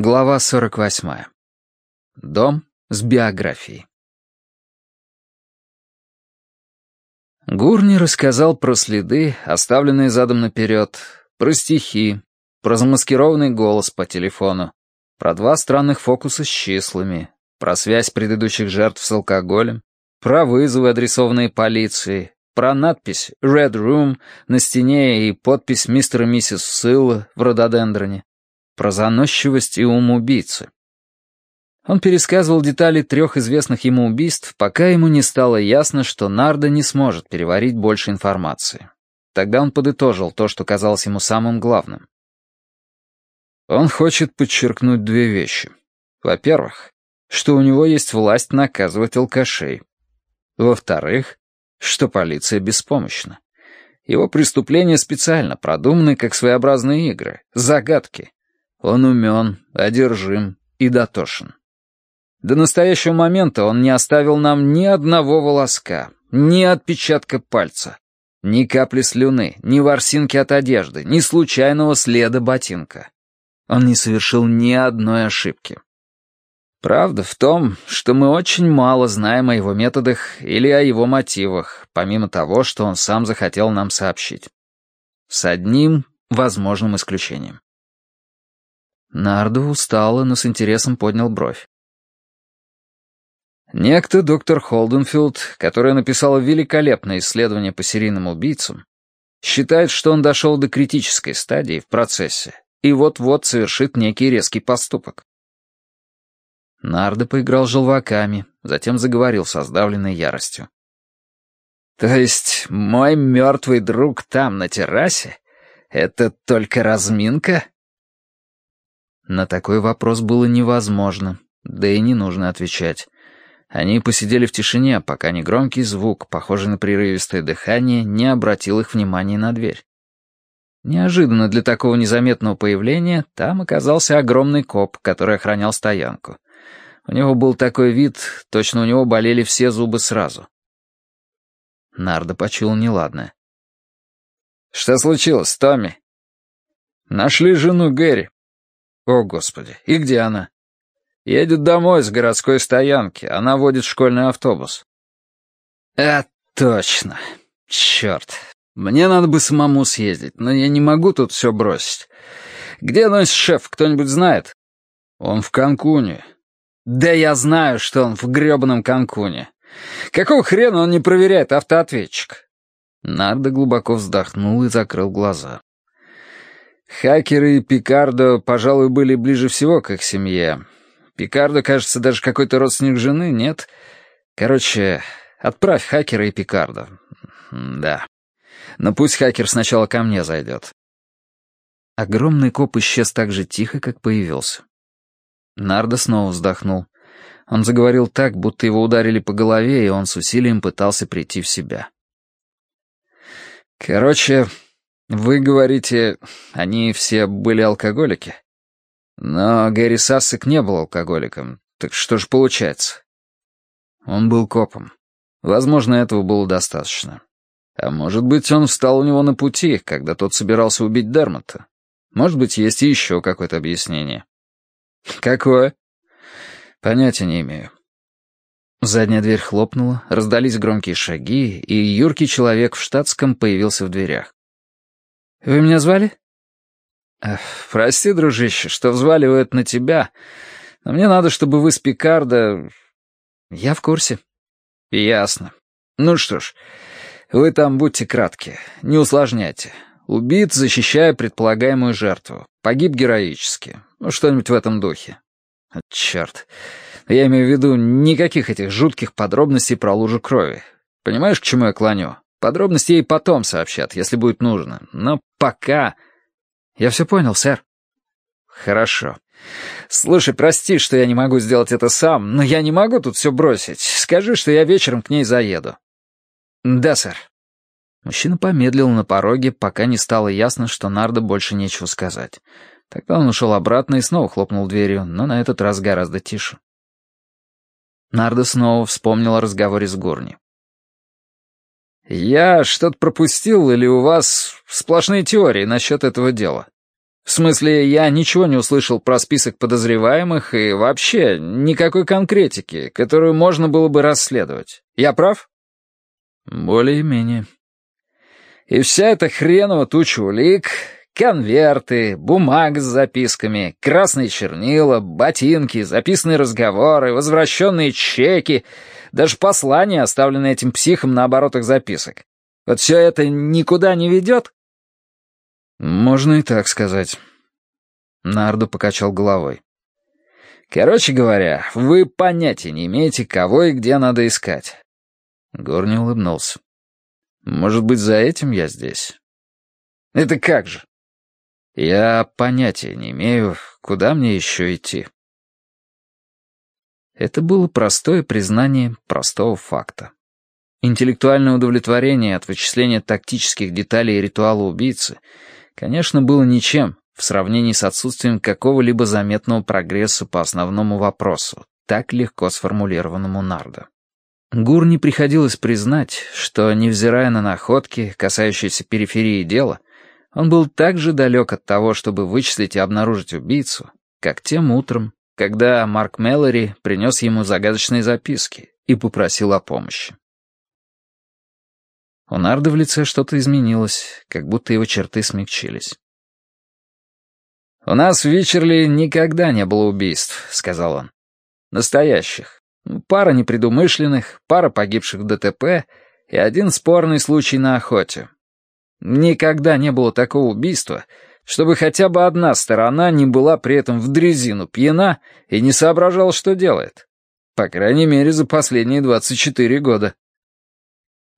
Глава 48. Дом с биографией. Гурни рассказал про следы, оставленные задом наперед, про стихи, про замаскированный голос по телефону, про два странных фокуса с числами, про связь предыдущих жертв с алкоголем, про вызовы, адресованные полиции, про надпись «Red Room» на стене и подпись «Мистер и миссис Сылла» в рододендроне, про заносчивость и ум убийцы. Он пересказывал детали трех известных ему убийств, пока ему не стало ясно, что Нарда не сможет переварить больше информации. Тогда он подытожил то, что казалось ему самым главным. Он хочет подчеркнуть две вещи. Во-первых, что у него есть власть наказывать алкашей. Во-вторых, что полиция беспомощна. Его преступления специально продуманы как своеобразные игры, загадки, он умен, одержим и дотошен. До настоящего момента он не оставил нам ни одного волоска, ни отпечатка пальца, ни капли слюны, ни ворсинки от одежды, ни случайного следа ботинка. Он не совершил ни одной ошибки. Правда в том, что мы очень мало знаем о его методах или о его мотивах, помимо того, что он сам захотел нам сообщить. С одним возможным исключением. Нардо устало, но с интересом поднял бровь. Некто доктор Холденфилд, которая написала великолепное исследование по серийным убийцам, считает, что он дошел до критической стадии в процессе и вот-вот совершит некий резкий поступок. Нардо поиграл желваками, затем заговорил со сдавленной яростью. «То есть мой мертвый друг там, на террасе, это только разминка?» На такой вопрос было невозможно, да и не нужно отвечать. Они посидели в тишине, пока негромкий звук, похожий на прерывистое дыхание, не обратил их внимания на дверь. Неожиданно для такого незаметного появления там оказался огромный коп, который охранял стоянку. У него был такой вид, точно у него болели все зубы сразу. Нардо почуял неладное. «Что случилось, Томми?» «Нашли жену Гэри. О, Господи, и где она? Едет домой с городской стоянки, она водит школьный автобус. А, точно. Черт. Мне надо бы самому съездить, но я не могу тут все бросить. Где носит шеф, кто-нибудь знает? Он в Канкуне. Да я знаю, что он в грёбаном Канкуне. Какого хрена он не проверяет автоответчик? Нардо глубоко вздохнул и закрыл глаза. Хакеры и Пикардо, пожалуй, были ближе всего к их семье. Пикардо, кажется, даже какой-то родственник жены, нет? Короче, отправь хакера и Пикардо. Да. Но пусть хакер сначала ко мне зайдет. Огромный коп исчез так же тихо, как появился. Нардо снова вздохнул. Он заговорил так, будто его ударили по голове, и он с усилием пытался прийти в себя. «Короче, вы говорите, они все были алкоголики? Но Гэри Сассек не был алкоголиком. Так что же получается? Он был копом. Возможно, этого было достаточно. А может быть, он встал у него на пути, когда тот собирался убить Дермота. Может быть, есть еще какое-то объяснение. Какое? Понятия не имею. Задняя дверь хлопнула, раздались громкие шаги, и юркий человек в штатском появился в дверях. Вы меня звали?» «Прости, дружище, что взваливают на тебя, но мне надо, чтобы вы с Пикардо...» «Я в курсе». «Ясно. Ну что ж, вы там будьте кратки, не усложняйте. Убит, защищая предполагаемую жертву. Погиб героически. Ну, что-нибудь в этом духе. Черт. Я имею в виду никаких этих жутких подробностей про лужу крови. Понимаешь, к чему я клоню? Подробности ей потом сообщат, если будет нужно. Но пока... Я все понял, сэр. Хорошо. Слушай, прости, что я не могу сделать это сам, но я не могу тут все бросить. Скажи, что я вечером к ней заеду. Да, сэр. Мужчина помедлил на пороге, пока не стало ясно, что Нардо больше нечего сказать. Тогда он ушел обратно и снова хлопнул дверью, но на этот раз гораздо тише. Нардо снова вспомнил о разговоре с Горни. «Я что-то пропустил или у вас сплошные теории насчет этого дела?» В смысле, я ничего не услышал про список подозреваемых и вообще никакой конкретики, которую можно было бы расследовать. Я прав? Более-менее. И вся эта хренова туча улик, конверты, бумага с записками, красные чернила, ботинки, записанные разговоры, возвращенные чеки, даже послания, оставленные этим психом на оборотах записок. Вот все это никуда не ведет? «Можно и так сказать». Нардо покачал головой. «Короче говоря, вы понятия не имеете, кого и где надо искать». Горни улыбнулся. «Может быть, за этим я здесь?» «Это как же?» «Я понятия не имею, куда мне еще идти». Это было простое признание простого факта. Интеллектуальное удовлетворение от вычисления тактических деталей ритуала убийцы — конечно, было ничем в сравнении с отсутствием какого-либо заметного прогресса по основному вопросу, так легко сформулированному Нардо. Гур не приходилось признать, что, невзирая на находки, касающиеся периферии дела, он был так же далек от того, чтобы вычислить и обнаружить убийцу, как тем утром, когда Марк Меллори принес ему загадочные записки и попросил о помощи. У Нарда в лице что-то изменилось, как будто его черты смягчились. «У нас в Вичерли никогда не было убийств», — сказал он. «Настоящих. Пара непредумышленных, пара погибших в ДТП и один спорный случай на охоте. Никогда не было такого убийства, чтобы хотя бы одна сторона не была при этом в дрезину пьяна и не соображала, что делает. По крайней мере, за последние 24 года.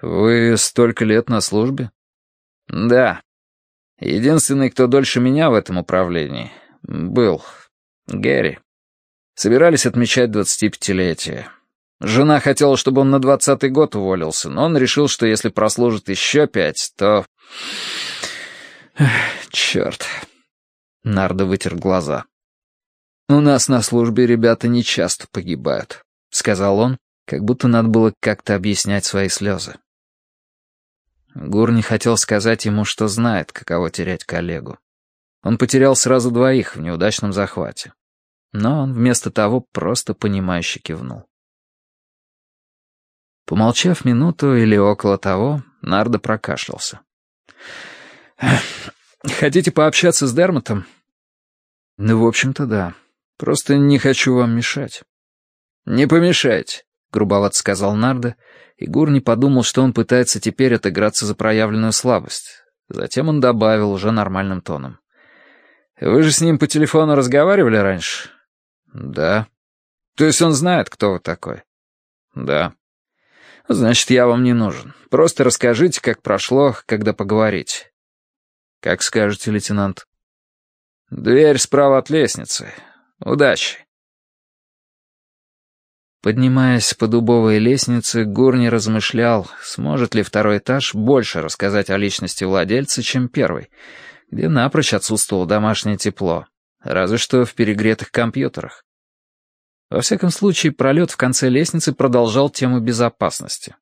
«Вы столько лет на службе?» «Да. Единственный, кто дольше меня в этом управлении, был Гэри. Собирались отмечать двадцатипятилетие. Жена хотела, чтобы он на двадцатый год уволился, но он решил, что если прослужит еще пять, то... Черт. Нардо вытер глаза. «У нас на службе ребята не часто погибают», — сказал он, как будто надо было как-то объяснять свои слезы. Гур не хотел сказать ему, что знает, каково терять коллегу. Он потерял сразу двоих в неудачном захвате. Но он вместо того просто понимающе кивнул. Помолчав минуту или около того, Нардо прокашлялся. «Хотите пообщаться с Дермотом?» «Ну, в общем-то, да. Просто не хочу вам мешать». «Не помешайте», — грубовато сказал Нардо, — и Гурни подумал, что он пытается теперь отыграться за проявленную слабость. Затем он добавил уже нормальным тоном. «Вы же с ним по телефону разговаривали раньше?» «Да». «То есть он знает, кто вы такой?» «Да». «Значит, я вам не нужен. Просто расскажите, как прошло, когда поговорить». «Как скажете, лейтенант». «Дверь справа от лестницы. Удачи». Поднимаясь по дубовой лестнице, Гурни размышлял, сможет ли второй этаж больше рассказать о личности владельца, чем первый, где напрочь отсутствовало домашнее тепло, разве что в перегретых компьютерах. Во всяком случае, пролет в конце лестницы продолжал тему безопасности.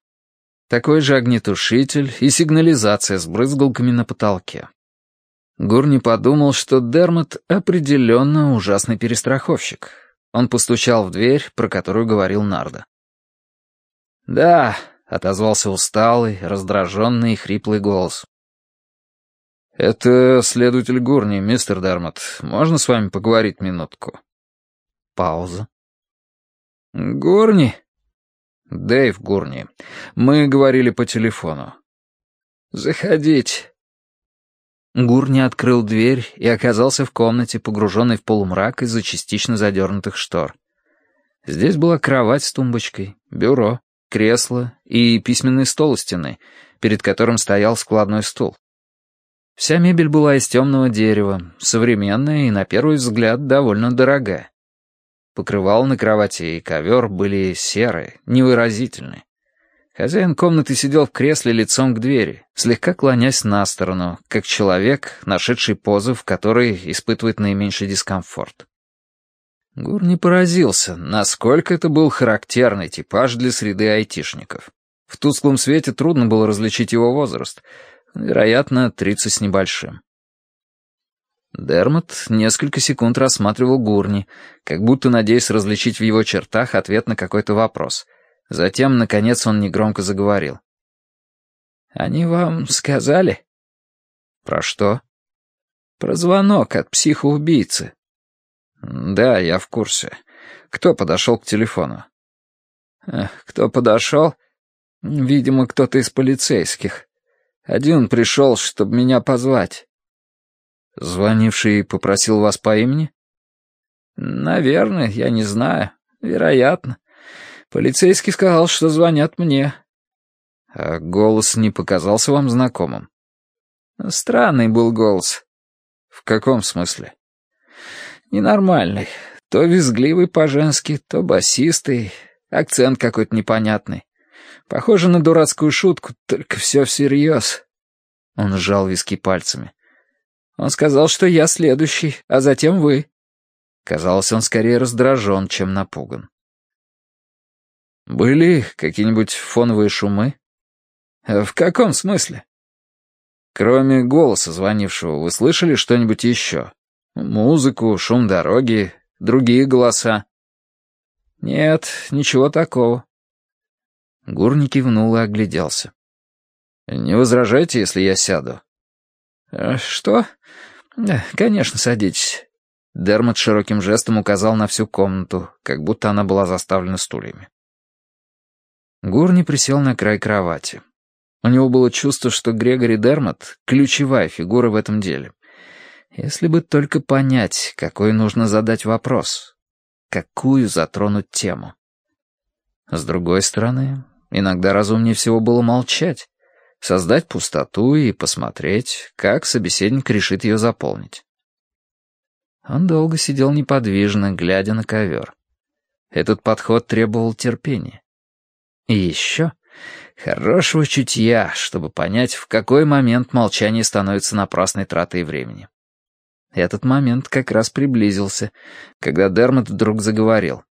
Такой же огнетушитель и сигнализация с брызгалками на потолке. Гурни подумал, что Дермот определенно ужасный перестраховщик. Он постучал в дверь, про которую говорил Нарда. «Да», — отозвался усталый, раздраженный и хриплый голос. «Это следователь Гурни, мистер Дермот. Можно с вами поговорить минутку?» Пауза. «Гурни?» «Дэйв Гурни. Мы говорили по телефону». «Заходите». Гур не открыл дверь и оказался в комнате, погруженной в полумрак из-за частично задернутых штор. Здесь была кровать с тумбочкой, бюро, кресло и письменный стол у стены, перед которым стоял складной стул. Вся мебель была из темного дерева, современная и, на первый взгляд, довольно дорогая. Покрывало на кровати и ковер были серые, невыразительные. Хозяин комнаты сидел в кресле лицом к двери, слегка клонясь на сторону, как человек, нашедший позу, в которой испытывает наименьший дискомфорт. Гур не поразился, насколько это был характерный типаж для среды айтишников. В тусклом свете трудно было различить его возраст, вероятно, тридцать с небольшим. Дермот несколько секунд рассматривал Гурни, как будто надеясь различить в его чертах ответ на какой-то вопрос. Затем, наконец, он негромко заговорил. «Они вам сказали?» «Про что?» «Про звонок от психоубийцы». «Да, я в курсе. Кто подошел к телефону?» «Кто подошел?» «Видимо, кто-то из полицейских. Один пришел, чтобы меня позвать». «Звонивший попросил вас по имени?» «Наверное, я не знаю. Вероятно. Полицейский сказал, что звонят мне». «А голос не показался вам знакомым?» «Странный был голос». «В каком смысле?» «Ненормальный. То визгливый по-женски, то басистый, акцент какой-то непонятный. Похоже на дурацкую шутку, только все всерьез». Он сжал виски пальцами. Он сказал, что я следующий, а затем вы». Казалось, он скорее раздражен, чем напуган. «Были какие-нибудь фоновые шумы?» «В каком смысле?» «Кроме голоса звонившего, вы слышали что-нибудь еще? Музыку, шум дороги, другие голоса?» «Нет, ничего такого». Гурни кивнул и огляделся. «Не возражайте, если я сяду?» «Э, «Что? конечно, садитесь». Дермот широким жестом указал на всю комнату, как будто она была заставлена стульями. Гурни присел на край кровати. У него было чувство, что Грегори Дермот — ключевая фигура в этом деле. Если бы только понять, какой нужно задать вопрос, какую затронуть тему. С другой стороны, иногда разумнее всего было молчать, создать пустоту и посмотреть, как собеседник решит ее заполнить. Он долго сидел неподвижно, глядя на ковер. Этот подход требовал терпения. И еще хорошего чутья, чтобы понять, в какой момент молчание становится напрасной тратой времени. Этот момент как раз приблизился, когда Дермот вдруг заговорил.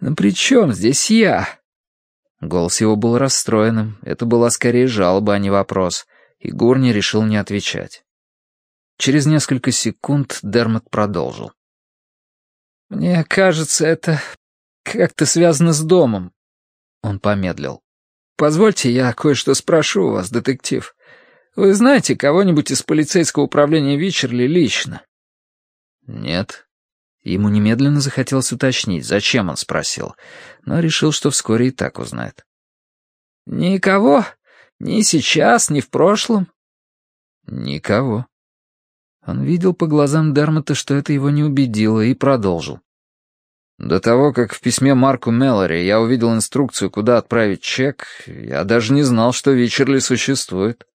«Ну при чем здесь я?» Голос его был расстроенным, это была скорее жалоба, а не вопрос, и Гурни решил не отвечать. Через несколько секунд Дермот продолжил. «Мне кажется, это как-то связано с домом». Он помедлил. «Позвольте, я кое-что спрошу у вас, детектив. Вы знаете кого-нибудь из полицейского управления Вичерли лично?» «Нет», Ему немедленно захотелось уточнить, зачем он спросил, но решил, что вскоре и так узнает. «Никого? Ни сейчас, ни в прошлом?» «Никого». Он видел по глазам Дермота, что это его не убедило, и продолжил. До того, как в письме Марку Меллори я увидел инструкцию, куда отправить чек, я даже не знал, что Вечерли существует.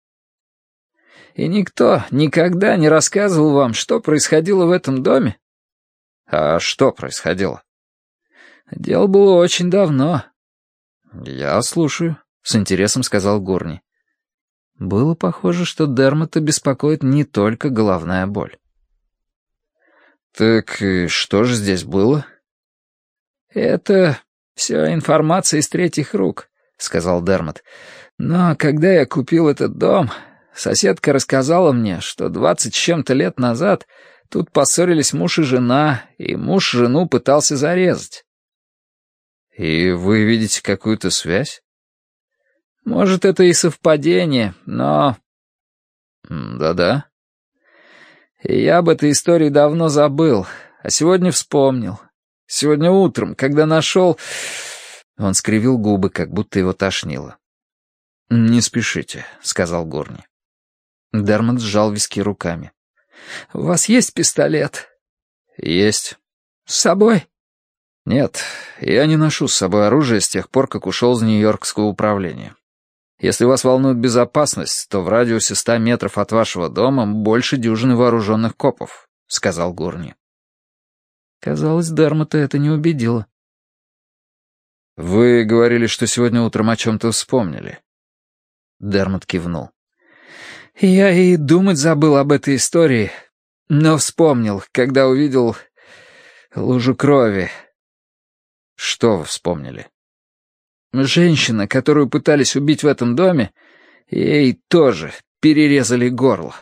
И никто никогда не рассказывал вам, что происходило в этом доме? А что происходило? Дело было очень давно. Я слушаю, с интересом сказал Горни. Было похоже, что Дермота беспокоит не только головная боль. «Так и что же здесь было?» «Это все информация из третьих рук», — сказал Дермот. «Но когда я купил этот дом, соседка рассказала мне, что двадцать с чем-то лет назад Тут поссорились муж и жена, и муж жену пытался зарезать. И вы видите какую-то связь? Может, это и совпадение, но... Да-да. Я об этой истории давно забыл, а сегодня вспомнил. Сегодня утром, когда нашел... Он скривил губы, как будто его тошнило. «Не спешите», — сказал Горни. Дермот сжал виски руками. «У вас есть пистолет?» «Есть». «С собой?» «Нет, я не ношу с собой оружие с тех пор, как ушел из Нью-Йоркского управления. Если вас волнует безопасность, то в радиусе ста метров от вашего дома больше дюжины вооруженных копов», — сказал Гурни. Казалось, Дермота это не убедило. «Вы говорили, что сегодня утром о чем-то вспомнили». Дермот кивнул. Я и думать забыл об этой истории, но вспомнил, когда увидел лужу крови. Что вы вспомнили? Женщина, которую пытались убить в этом доме, ей тоже перерезали горло.